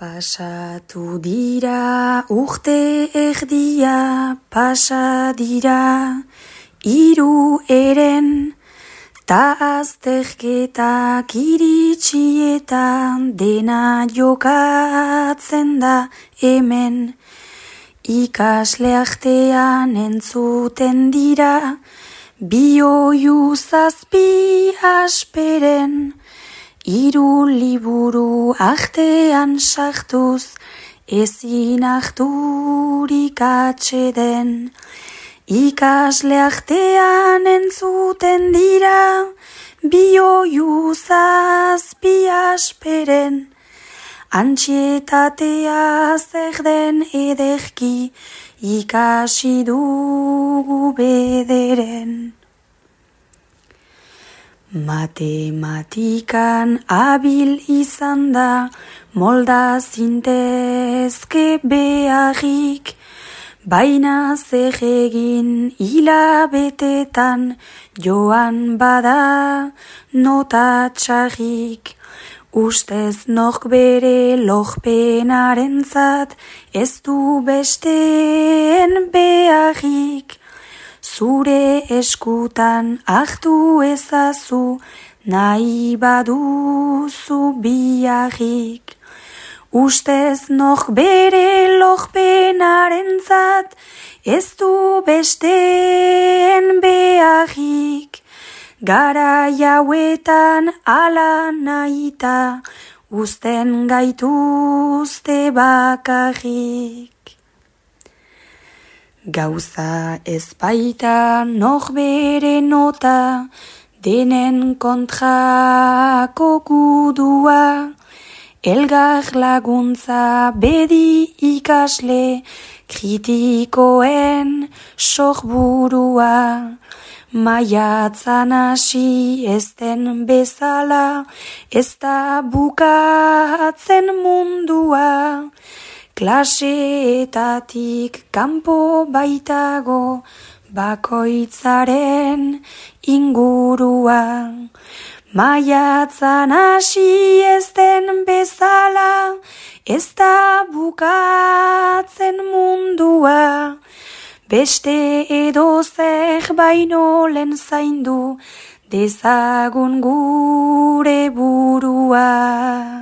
Pasatu dira, urte erdia, pasa dira, iru eren, ta azterketak iritsietan dena jokatzen da hemen. Ikasleaktean entzuten dira, bioiu zazpi asperen, Iru liburu artean sartuz, ezin ahturik atxeden. Ikasle artean entzuten dira, bioiu zazpi asperen. Antxietatea zer den ederki, ikasi dugu bederen. Matematikan abil izan da, molda zintezke beharrik, baina zer egin hilabetetan joan bada nota txarrik. Ustez nok bere lojpenaren zat, ez du besteen beharrik. Zure eskutan hartu ezazu, nahi baduzu biarrik. Ustez nok bere lojpenaren zat, ez du besteen beharrik. Gara jauetan ala nahita, usten gaituzte bakarrik. Gauza ez baita nok bere nota, denen kontrako gudua, elgar laguntza bedi ikasle, kritikoen sorburua. Maiatzan hasi ez den bezala, ez da bukatzen mundua. Klaseetatik kanpo baitago bakoitzaren ingurua. Maiatzan hasi ez den bezala, ez da bukatzen mundua. Beste edo zer baino lehen zaindu, dezagun gure burua.